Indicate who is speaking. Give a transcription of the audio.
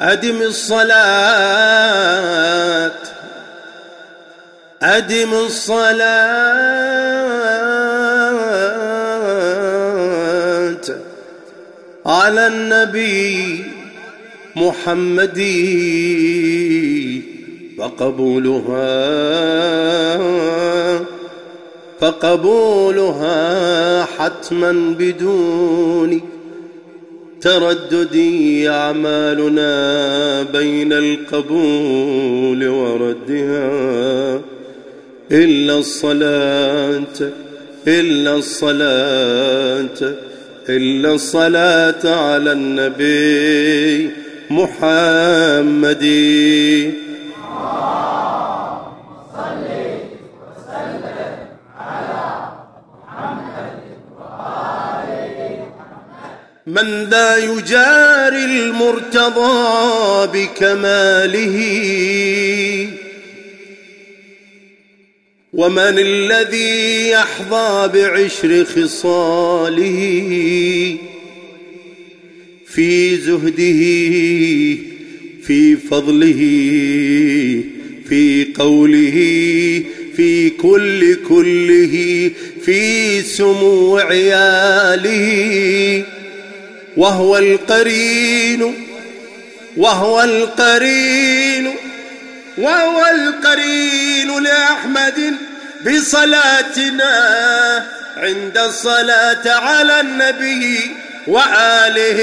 Speaker 1: أدم الصلاة. أدم الصلاة على النبي محمد فقبولها فقبولها حتما بدون تردد أعمالنا بين القبول وردها. إلا الصلاة إلا الصلاة إلا الصلاة على النبي محمد. من ذا يجاري المرتضى بكماله. ومن الذي يحظى بعشر خصاله. في زهده في فضله في قوله في كل كله في سمو عياله. وهو القرين وهو القرين وهو القرين لأحمد بصلاتنا عند الصلاة على النبي وآله.